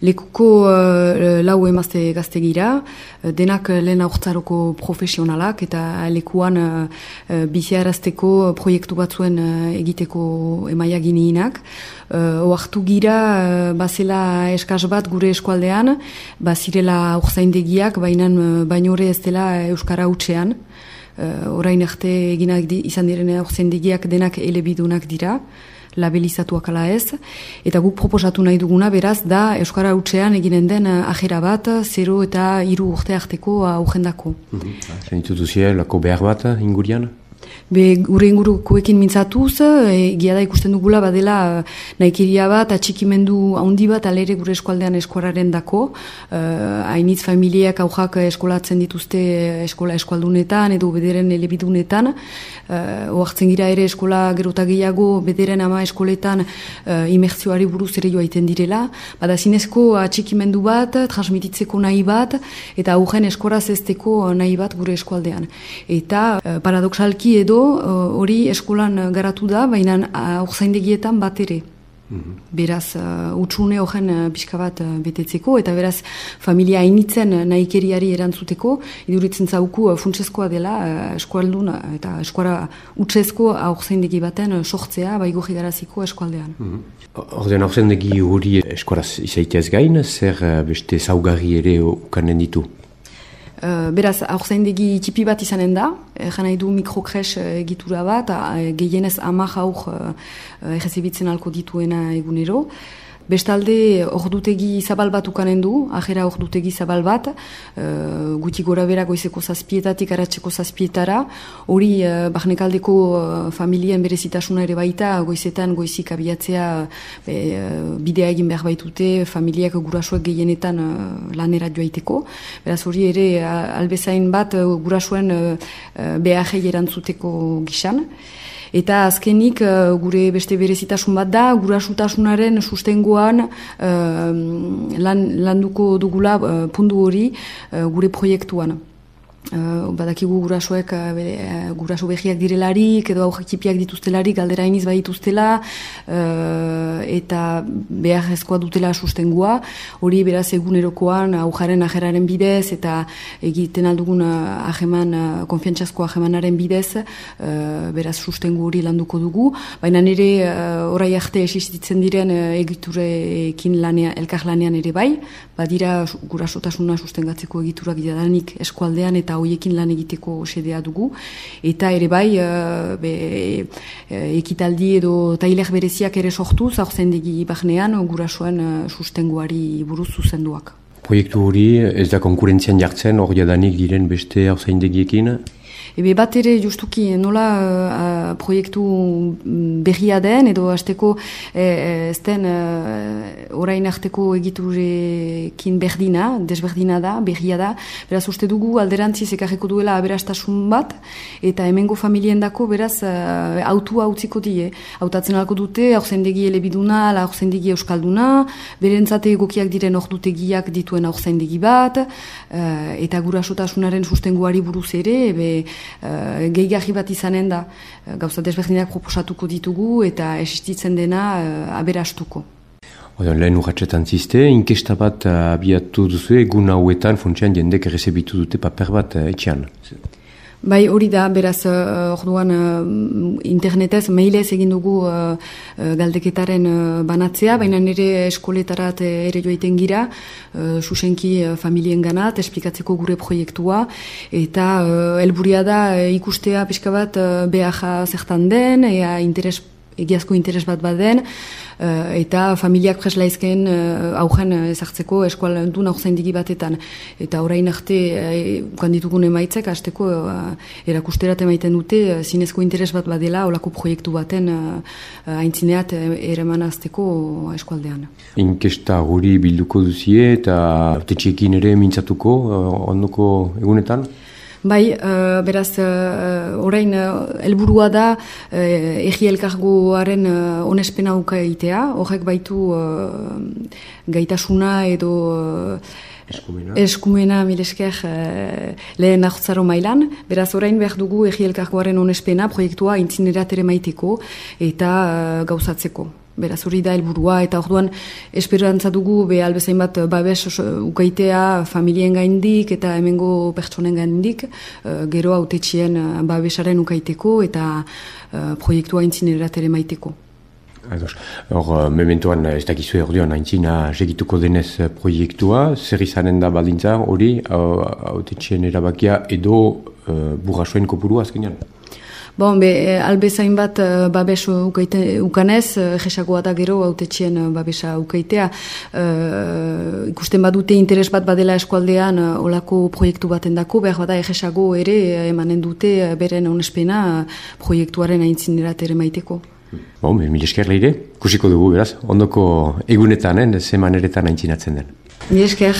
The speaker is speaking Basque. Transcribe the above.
Lekuko uh, lau emazte gaztegira, uh, denak lehen aurtzaroko profesionalak eta lekuan uh, biziarazteko proiektu batzuen uh, egiteko emaia giniinak. Uh, oartu gira, uh, bazela eskaz bat gure eskualdean, bazirela aurzaindegiak, baina bainore ez dela Euskara utxean. Uh, orain arte eginak izan direne aurzaindegiak denak elebidunak dira labelizatuak ala ez, eta guk proposatu nahi duguna, beraz, da Euskara Utsean eginen den eh, ajera bat, 0 eta iru urte arteko aujendako. Mm -hmm. lako behar bat ingurian? Be, gure ingurukoekin mintzatuz, e, da ikusten dugula badela nahikiria bat, atxikimendu handi bat, alere gure eskualdean eskuararen dako. Uh, hainitz familiak aujak eskolatzen dituzte eskola eskualdunetan edo bederen elebidunetan uh, oartzen gira ere eskola gerota gehiago bederen ama eskoletan uh, imertzioari buruz ere joa iten direla. Bada zinezko atxikimendu bat, transmititzeko nahi bat, eta aurren eskoraz ezteko nahi bat gure eskualdean. Eta uh, paradoxalki edo hori eskolan garatu da, baina aurzaindegietan bat ere. Mhm. Beraz, uh, utxune horren uh, pixka bat uh, betetzeko, eta beraz, familia hainitzen uh, nahikeriari erantzuteko, iduritzen zauku uh, funtsezkoa dela uh, eskualdun uh, eta eskuara utxezko aurzeindegi baten uh, sortzea baigo jigaraziko eskualdean. Mm -hmm. Ordean aurzeindegi hori eskuaraz izaiteaz gain, zer uh, beste zaugarri ere ukanen ditu? Uh, beraz, aurzaindegi tipi bat izanen da, e, nahi du mikrokres uh, egitura bat, gehienez amak aur uh, uh, alko dituena egunero. Bestalde, ordutegi zabal bat ukanen du, ajera ordutegi zabal bat, uh, guti gora bera goizeko zazpietatik aratzeko zazpietara, hori uh, bahnekaldeko uh, familien berezitasuna ere baita, goizetan goizik abiatzea be, bidea egin behar baitute, familiak gurasoek gehienetan uh, lanera joaiteko. Beraz hori ere albezain bat uh, gurasoen uh, behar erantzuteko gisan. Eta azkenik uh, gure beste berezitasun bat da, gurasutasunaren sustengoan uh, lan, landuko dugula uh, pundu hori uh, gure proiektuan. Uh, badakigu gurasoek uh, uh, guraso behiak direlarik edo hau jakipiak dituztelarik galdera iniz badituztela uh, eta behar ezkoa dutela sustengua. Hori beraz egunerokoan aujaren ajeraren bidez eta egiten aldugun uh, ajeman, uh, konfiantzazko ajemanaren bidez uh, beraz sustengu hori landuko dugu. Baina nire uh, orai arte existitzen diren uh, egiturekin lanea, elkar lanean ere bai. Badira gurasotasuna sustengatzeko egiturak jadanik eskualdean eta hoiekin lan egiteko sedea dugu eta ere bai uh, be, uh, ekitaldi edo tailer bereziak ere sortu zaurzendegi bahnean gurasoen uh, sustenguari buruz zuzenduak. Proiektu hori ez da konkurentzian jartzen hori adanik diren beste hauzaindegiekin? Ebe bat ere justuki nola uh, proiektu berria den edo hasteko eh, ez den uh, orain arteko egiturekin berdina, desberdina da, berria da. Beraz uste dugu alderantziz ekarriko duela aberastasun bat eta hemengo familien dako beraz uh, autua utziko die. Hautatzen alko dute aurzendegi elebiduna, aurzendegi euskalduna, berentzate egokiak diren ordutegiak dituen aurzendegi bat uh, eta gurasotasunaren sustenguari buruz ere, ebe uh, gehigarri bat izanen da uh, gauza desberdinak proposatuko ditugu eta existitzen dena uh, aberastuko. Oden, lehen urratxetan ziste, inkesta bat abiatu duzu egun hauetan funtsian jendek errezebitu dute paper bat etxean. Bai, hori da, beraz, uh, orduan uh, internetez, mailez egin dugu uh, galdeketaren banatzea, baina nire eskoletarat ere joaiten gira, uh, susenki uh, familien ganat, esplikatzeko gure proiektua, eta uh, elburia da ikustea pixka bat uh, beha zertan den, ea interes egiazko interes bat baden, uh, eta familiak preslaizken uh, eh, augen uh, ezartzeko eskual duen aurzain digi batetan. Eta orain arte, uh, kanditugun emaitzek, azteko uh, erakusterat emaiten dute, uh, zinezko interes bat badela, olako proiektu baten uh, aintzineat uh, ere azteko eskualdean. Inkesta hori bilduko duzie eta tetxekin ere mintzatuko uh, ondoko egunetan? Bai, uh, beraz, uh, orain, uh, elburua da uh, egi elkargoaren uh, onespena uka egitea, horrek baitu uh, gaitasuna edo uh, eskumena, eskumena milesker uh, lehen ahtzaro mailan, beraz, orain behar dugu egi elkargoaren onespena proiektua intzinerat ere maiteko eta uh, gauzatzeko. Beraz hori da helburua eta orduan esperantza dugu be albezain bat babes ukaitea familien gaindik eta hemengo pertsonen gaindik uh, gero autetxien babesaren ukaiteko eta proiektua intzineratere maiteko. Hor, mementoan ez dakizu erdion, haintzina segituko denez proiektua, zer izanen da baldintza hori, autetxien erabakia edo uh, burrasuen kopuru azkenean? Bon, be, eh, albezain bat uh, babes ukaite, ukanez, uh, da gero autetxien babesa ukaitea. Uh, ikusten badute interes bat badela eskualdean olako proiektu baten dako, behar bada egesago ere emanen dute beren onespena uh, proiektuaren aintzinerat ere maiteko. Bon, mil esker leire, kusiko dugu, beraz, ondoko egunetan, eh, zeman eretan aintzinatzen den. Mil esker.